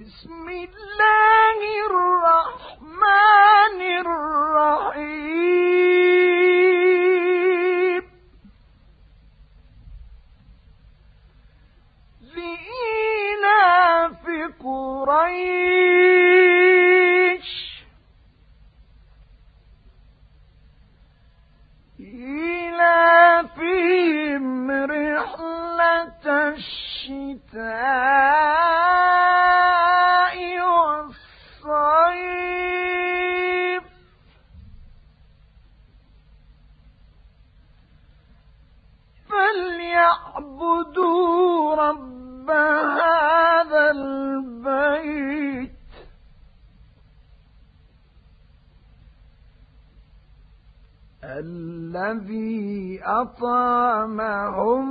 بسم الله الرحمن الرحيم. لإيلاف قريش. إيلافهم رحلة الشتاء. فليعبدوا رب هذا البيت. الذي أطعمهم